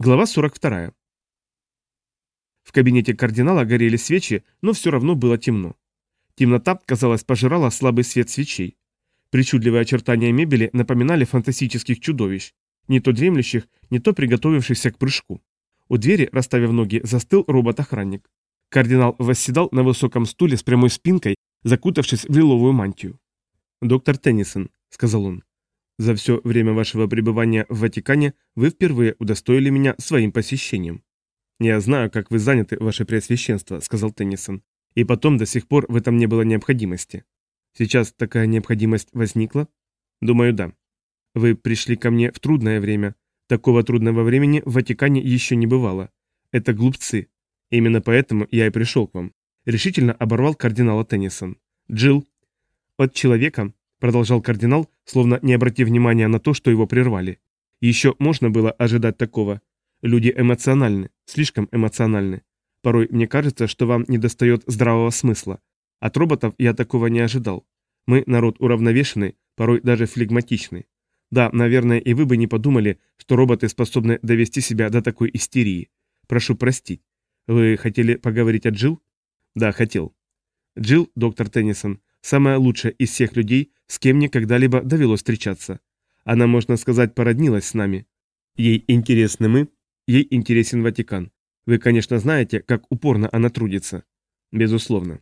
Глава 42. В кабинете кардинала горели свечи, но все равно было темно. Темнота, казалось, пожирала слабый свет свечей. Причудливые очертания мебели напоминали фантастических чудовищ, не то дремлющих, не то приготовившихся к прыжку. У двери, расставив ноги, застыл робот-охранник. Кардинал восседал на высоком стуле с прямой спинкой, закутавшись в лиловую мантию. «Доктор Теннисон», — сказал он, за все время вашего пребывания в Ватикане вы впервые удостоили меня своим посещением. Я знаю, как вы заняты, ваше преосвященство, сказал Теннисон. И потом до сих пор в этом не было необходимости. Сейчас такая необходимость возникла? Думаю, да. Вы пришли ко мне в трудное время. Такого трудного времени в Ватикане еще не бывало. Это глупцы. Именно поэтому я и пришел к вам. Решительно оборвал кардинала Теннисон. Джилл, от человека, продолжал кардинал, словно не обратив внимания на то, что его прервали. Еще можно было ожидать такого. Люди эмоциональны, слишком эмоциональны. Порой мне кажется, что вам недостает здравого смысла. От роботов я такого не ожидал. Мы народ уравновешенный, порой даже флегматичный. Да, наверное, и вы бы не подумали, что роботы способны довести себя до такой истерии. Прошу простить. Вы хотели поговорить о Джилл? Да, хотел. Джилл, доктор Теннисон, самая лучшая из всех людей, с кем мне когда-либо довелось встречаться. Она, можно сказать, породнилась с нами. Ей интересны мы, ей интересен Ватикан. Вы, конечно, знаете, как упорно она трудится. Безусловно.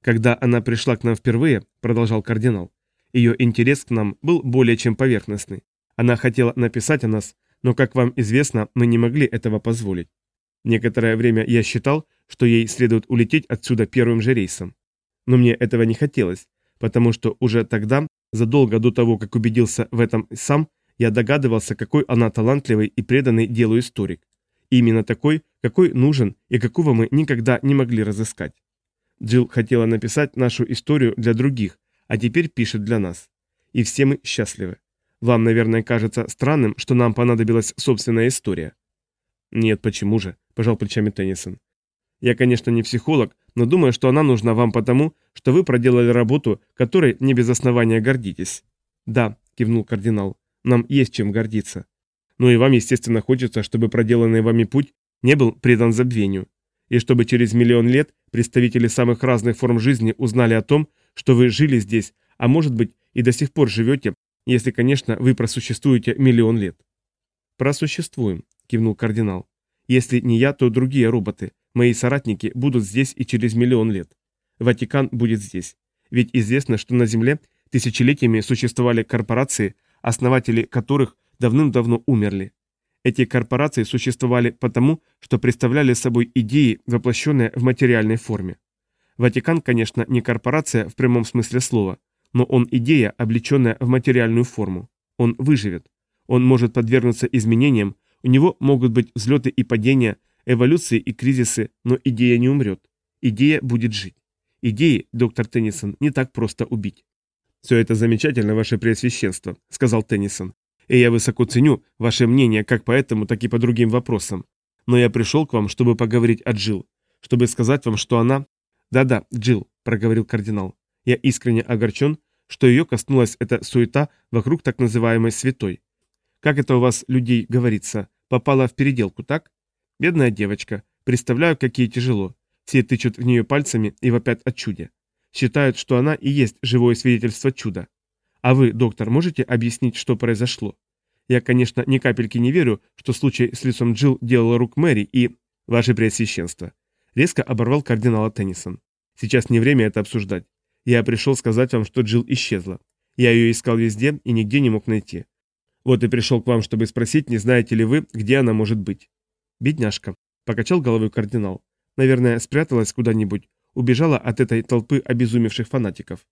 Когда она пришла к нам впервые, продолжал кардинал, ее интерес к нам был более чем поверхностный. Она хотела написать о нас, но, как вам известно, мы не могли этого позволить. Некоторое время я считал, что ей следует улететь отсюда первым же рейсом. Но мне этого не хотелось, потому что уже тогда, задолго до того, как убедился в этом сам, я догадывался, какой она талантливый и преданный делу историк. И именно такой, какой нужен и какого мы никогда не могли разыскать. Джилл хотела написать нашу историю для других, а теперь пишет для нас. И все мы счастливы. Вам, наверное, кажется странным, что нам понадобилась собственная история. Нет, почему же, пожал плечами Теннисон. Я, конечно, не психолог, но думаю, что она нужна вам потому, что вы проделали работу, которой не без основания гордитесь. Да, кивнул кардинал, нам есть чем гордиться. Ну и вам, естественно, хочется, чтобы проделанный вами путь не был предан забвению. И чтобы через миллион лет представители самых разных форм жизни узнали о том, что вы жили здесь, а может быть и до сих пор живете, если, конечно, вы просуществуете миллион лет. Просуществуем, кивнул кардинал. Если не я, то другие роботы, Мои соратники будут здесь и через миллион лет. Ватикан будет здесь. Ведь известно, что на Земле тысячелетиями существовали корпорации, основатели которых давным-давно умерли. Эти корпорации существовали потому, что представляли собой идеи, воплощенные в материальной форме. Ватикан, конечно, не корпорация в прямом смысле слова, но он идея, облеченная в материальную форму. Он выживет. Он может подвергнуться изменениям, у него могут быть взлеты и падения, эволюции и кризисы, но идея не умрет. Идея будет жить. Идеи, доктор Теннисон, не так просто убить. «Все это замечательно, ваше преосвященство», — сказал Теннисон. «И я высоко ценю ваше мнение как по этому, так и по другим вопросам. Но я пришел к вам, чтобы поговорить о Джилл, чтобы сказать вам, что она...» «Да-да, Джилл», — проговорил кардинал. «Я искренне огорчен, что ее коснулась эта суета вокруг так называемой святой. Как это у вас, людей, говорится, попала в переделку, так? Бедная девочка. Представляю, как ей тяжело. Все тычут в нее пальцами и вопят о чуде. Считают, что она и есть живое свидетельство чуда. А вы, доктор, можете объяснить, что произошло? Я, конечно, ни капельки не верю, что случай с лицом Джилл делал рук Мэри и... Ваше Преосвященство. Резко оборвал кардинала Теннисон. Сейчас не время это обсуждать. Я пришел сказать вам, что Джилл исчезла. Я ее искал везде и нигде не мог найти. Вот и пришел к вам, чтобы спросить, не знаете ли вы, где она может быть. «Бедняжка», — покачал головой кардинал. «Наверное, спряталась куда-нибудь, убежала от этой толпы обезумевших фанатиков».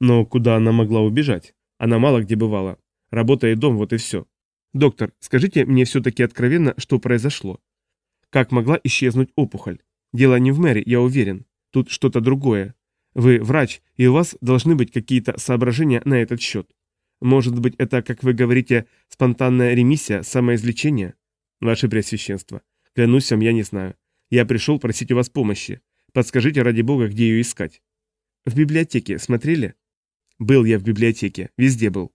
Но куда она могла убежать? Она мало где бывала. Работа и дом, вот и все. Доктор, скажите мне все-таки откровенно, что произошло. Как могла исчезнуть опухоль? Дело не в мэре, я уверен. Тут что-то другое. Вы врач, и у вас должны быть какие-то соображения на этот счет. Может быть, это, как вы говорите, спонтанная ремиссия, самоизлечение? Ваше Преосвященство, клянусь вам, я не знаю. Я пришел просить у вас помощи. Подскажите, ради бога, где ее искать. В библиотеке смотрели? Был я в библиотеке, везде был.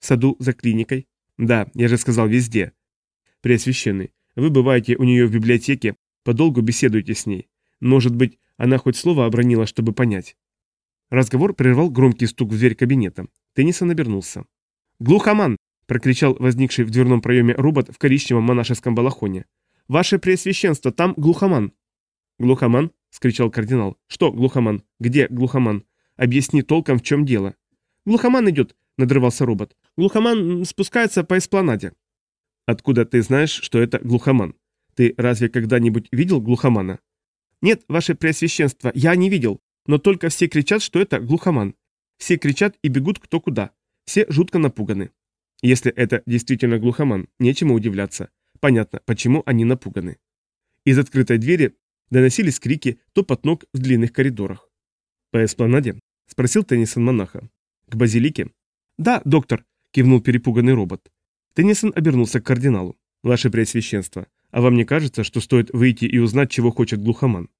В саду за клиникой? Да, я же сказал везде. Преосвященный, Вы бываете у нее в библиотеке, подолгу беседуете с ней. Может быть, она хоть слово обронила, чтобы понять. Разговор прервал громкий стук в дверь кабинета. Теннисон обернулся. «Глухоман!» – прокричал возникший в дверном проеме робот в коричневом монашеском балахоне. «Ваше Преосвященство, там глухоман!» «Глухоман?» – скричал кардинал. «Что, глухоман? Где глухоман? Объясни толком, в чем дело». «Глухоман идет!» – надрывался робот. «Глухоман спускается по эспланаде». «Откуда ты знаешь, что это глухоман? Ты разве когда-нибудь видел глухомана?» «Нет, ваше Преосвященство, я не видел, но только все кричат, что это глухоман. Все кричат и бегут кто куда. Все жутко напуганы. Если это действительно глухоман, нечему удивляться. Понятно, почему они напуганы. Из открытой двери доносились крики, топот ног в длинных коридорах. «По эспланаде?» – спросил Теннисон монаха. «К базилике?» «Да, доктор», – кивнул перепуганный робот. Теннисон обернулся к кардиналу. «Ваше Преосвященство, а вам не кажется, что стоит выйти и узнать, чего хочет глухоман?»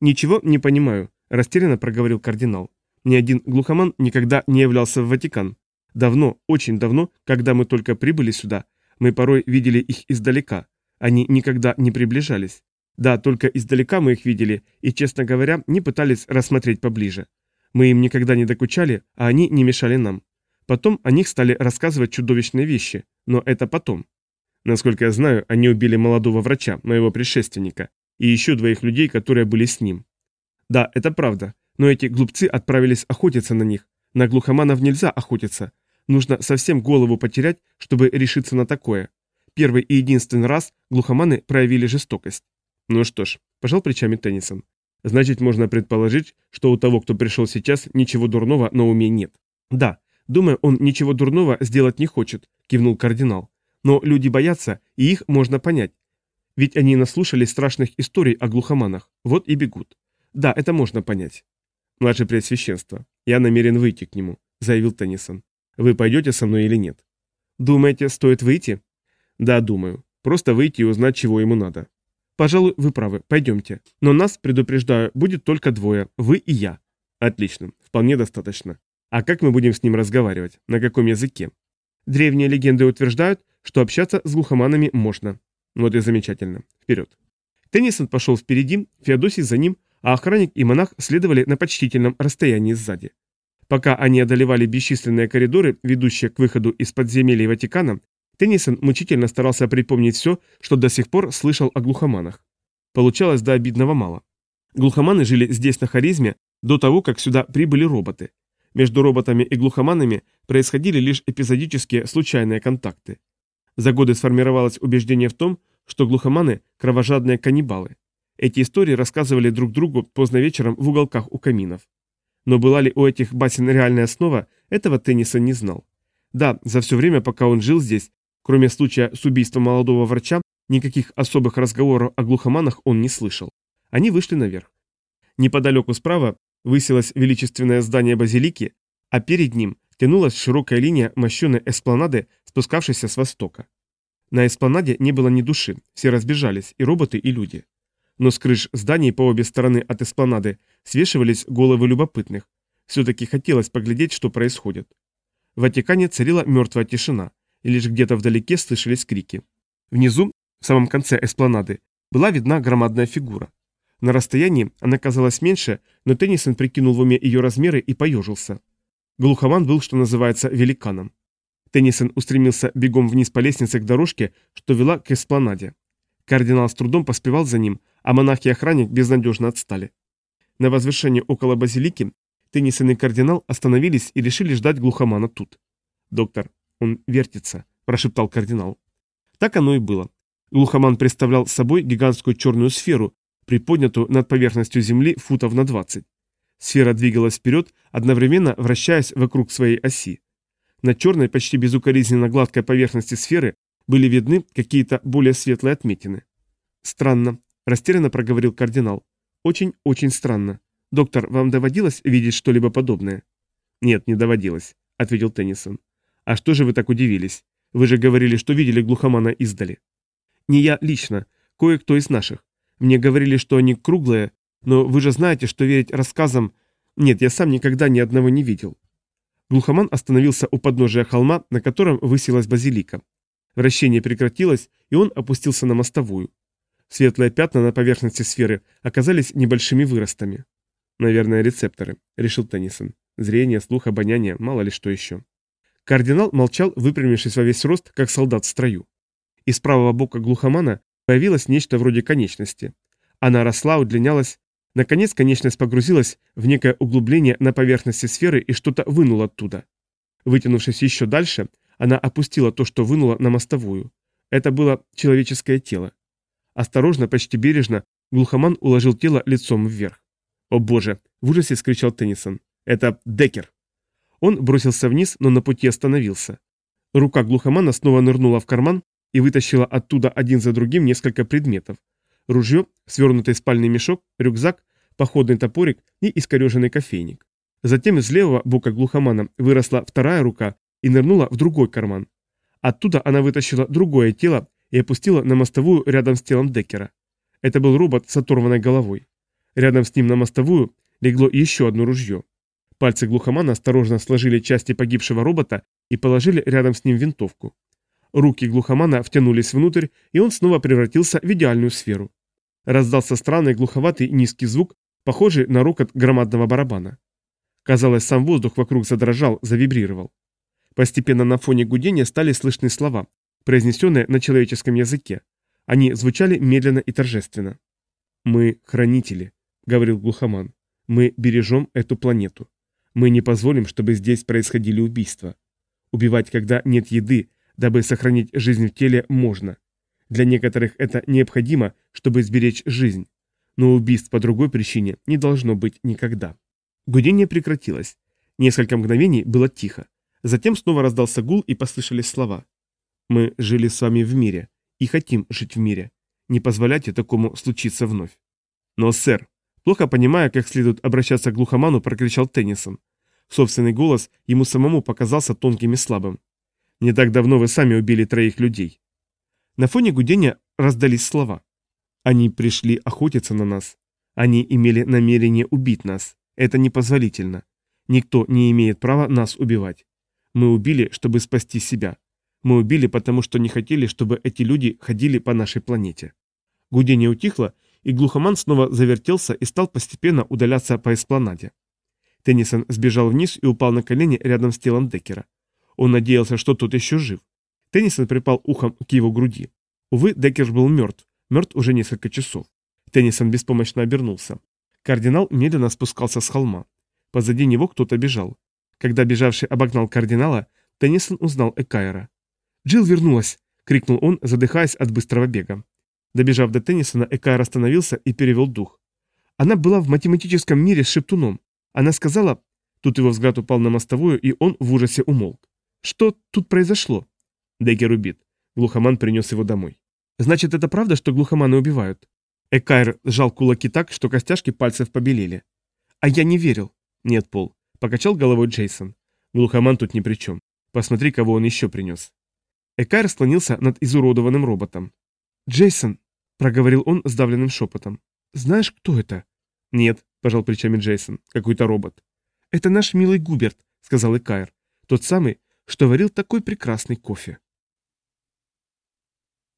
«Ничего не понимаю», – растерянно проговорил кардинал. «Ни один глухоман никогда не являлся в Ватикан. Давно, очень давно, когда мы только прибыли сюда, мы порой видели их издалека. Они никогда не приближались. Да, только издалека мы их видели и, честно говоря, не пытались рассмотреть поближе. Мы им никогда не докучали, а они не мешали нам. Потом о них стали рассказывать чудовищные вещи, но это потом. Насколько я знаю, они убили молодого врача, моего предшественника, и еще двоих людей, которые были с ним. Да, это правда, но эти глупцы отправились охотиться на них. На глухоманов нельзя охотиться, Нужно совсем голову потерять, чтобы решиться на такое. Первый и единственный раз глухоманы проявили жестокость. Ну что ж, пожал плечами Теннисон. Значит, можно предположить, что у того, кто пришел сейчас, ничего дурного на уме нет. Да, думаю, он ничего дурного сделать не хочет, кивнул кардинал. Но люди боятся, и их можно понять. Ведь они наслушались страшных историй о глухоманах, вот и бегут. Да, это можно понять. Младшее Преосвященство, я намерен выйти к нему, заявил Теннисон. Вы пойдете со мной или нет? Думаете, стоит выйти? Да, думаю. Просто выйти и узнать, чего ему надо. Пожалуй, вы правы, пойдемте. Но нас, предупреждаю, будет только двое, вы и я. Отлично, вполне достаточно. А как мы будем с ним разговаривать? На каком языке? Древние легенды утверждают, что общаться с глухоманами можно. Вот и замечательно. Вперед. Теннисон пошел впереди, Феодосий за ним, а охранник и монах следовали на почтительном расстоянии сзади. Пока они одолевали бесчисленные коридоры, ведущие к выходу из подземелий Ватикана, Теннисон мучительно старался припомнить все, что до сих пор слышал о глухоманах. Получалось до обидного мало. Глухоманы жили здесь на харизме до того, как сюда прибыли роботы. Между роботами и глухоманами происходили лишь эпизодические случайные контакты. За годы сформировалось убеждение в том, что глухоманы – кровожадные каннибалы. Эти истории рассказывали друг другу поздно вечером в уголках у каминов. Но была ли у этих басен реальная основа, этого Теннисон не знал. Да, за все время, пока он жил здесь, кроме случая с убийством молодого врача, никаких особых разговоров о глухоманах он не слышал. Они вышли наверх. Неподалеку справа высилось величественное здание базилики, а перед ним тянулась широкая линия мощеной эспланады, спускавшейся с востока. На эспланаде не было ни души, все разбежались, и роботы, и люди но с крыш зданий по обе стороны от эспланады свешивались головы любопытных. Все-таки хотелось поглядеть, что происходит. В Ватикане царила мертвая тишина, и лишь где-то вдалеке слышались крики. Внизу, в самом конце эспланады, была видна громадная фигура. На расстоянии она казалась меньше, но Теннисон прикинул в уме ее размеры и поежился. Глухоман был, что называется, великаном. Теннисон устремился бегом вниз по лестнице к дорожке, что вела к эспланаде. Кардинал с трудом поспевал за ним, а монах и охранник безнадежно отстали. На возвышении около базилики Теннисон и кардинал остановились и решили ждать глухомана тут. «Доктор, он вертится», – прошептал кардинал. Так оно и было. Глухоман представлял собой гигантскую черную сферу, приподнятую над поверхностью Земли футов на 20. Сфера двигалась вперед, одновременно вращаясь вокруг своей оси. На черной, почти безукоризненно гладкой поверхности сферы были видны какие-то более светлые отметины. «Странно», – растерянно проговорил кардинал. «Очень-очень странно. Доктор, вам доводилось видеть что-либо подобное?» «Нет, не доводилось», – ответил Теннисон. «А что же вы так удивились? Вы же говорили, что видели глухомана издали». «Не я лично, кое-кто из наших. Мне говорили, что они круглые, но вы же знаете, что верить рассказам... Нет, я сам никогда ни одного не видел». Глухоман остановился у подножия холма, на котором высилась базилика. Вращение прекратилось, и он опустился на мостовую. Светлые пятна на поверхности сферы оказались небольшими выростами. «Наверное, рецепторы», — решил Теннисон. «Зрение, слух, обоняние, мало ли что еще». Кардинал молчал, выпрямившись во весь рост, как солдат в строю. Из правого бока глухомана появилось нечто вроде конечности. Она росла, удлинялась. Наконец конечность погрузилась в некое углубление на поверхности сферы и что-то вынула оттуда. Вытянувшись еще дальше, она опустила то, что вынула на мостовую. Это было человеческое тело. Осторожно, почти бережно, глухоман уложил тело лицом вверх. «О боже!» – в ужасе скричал Теннисон. «Это Деккер!» Он бросился вниз, но на пути остановился. Рука глухомана снова нырнула в карман и вытащила оттуда один за другим несколько предметов. Ружье, свернутый спальный мешок, рюкзак, походный топорик и искореженный кофейник. Затем из левого бока глухомана выросла вторая рука и нырнула в другой карман. Оттуда она вытащила другое тело и опустила на мостовую рядом с телом Деккера. Это был робот с оторванной головой. Рядом с ним на мостовую легло еще одно ружье. Пальцы глухомана осторожно сложили части погибшего робота и положили рядом с ним винтовку. Руки глухомана втянулись внутрь, и он снова превратился в идеальную сферу. Раздался странный глуховатый низкий звук, похожий на рокот громадного барабана. Казалось, сам воздух вокруг задрожал, завибрировал. Постепенно на фоне гудения стали слышны слова, произнесенные на человеческом языке. Они звучали медленно и торжественно. «Мы хранители», — говорил глухоман. «Мы бережем эту планету. Мы не позволим, чтобы здесь происходили убийства. Убивать, когда нет еды, дабы сохранить жизнь в теле, можно. Для некоторых это необходимо, чтобы сберечь жизнь. Но убийств по другой причине не должно быть никогда». Гудение прекратилось. Несколько мгновений было тихо. Затем снова раздался гул и послышались слова. «Мы жили с вами в мире и хотим жить в мире. Не позволяйте такому случиться вновь». «Но, сэр», плохо понимая, как следует обращаться к глухоману, прокричал Теннисон. Собственный голос ему самому показался тонким и слабым. «Не так давно вы сами убили троих людей». На фоне гудения раздались слова. «Они пришли охотиться на нас. Они имели намерение убить нас. Это непозволительно. Никто не имеет права нас убивать. Мы убили, чтобы спасти себя. Мы убили, потому что не хотели, чтобы эти люди ходили по нашей планете». Гудение утихло, и глухоман снова завертелся и стал постепенно удаляться по эспланаде. Теннисон сбежал вниз и упал на колени рядом с телом Деккера. Он надеялся, что тот еще жив. Теннисон припал ухом к его груди. Увы, Деккер был мертв, мертв уже несколько часов. Теннисон беспомощно обернулся. Кардинал медленно спускался с холма. Позади него кто-то бежал. Когда бежавший обогнал кардинала, Теннисон узнал Экайра. «Джилл вернулась!» — крикнул он, задыхаясь от быстрого бега. Добежав до Теннисона, Экайр остановился и перевел дух. Она была в математическом мире с шептуном. Она сказала... Тут его взгляд упал на мостовую, и он в ужасе умолк. «Что тут произошло?» Деккер убит. Глухоман принес его домой. «Значит, это правда, что глухоманы убивают?» Экайр сжал кулаки так, что костяшки пальцев побелели. «А я не верил». «Нет, Пол», — покачал головой Джейсон. «Глухоман тут ни при чем. Посмотри, кого он еще принес». Экайр склонился над изуродованным роботом. «Джейсон», — проговорил он сдавленным шепотом, — «знаешь, кто это?» «Нет», — пожал плечами Джейсон, — «какой-то робот». «Это наш милый Губерт», — сказал Экайр, — «тот самый, что варил такой прекрасный кофе».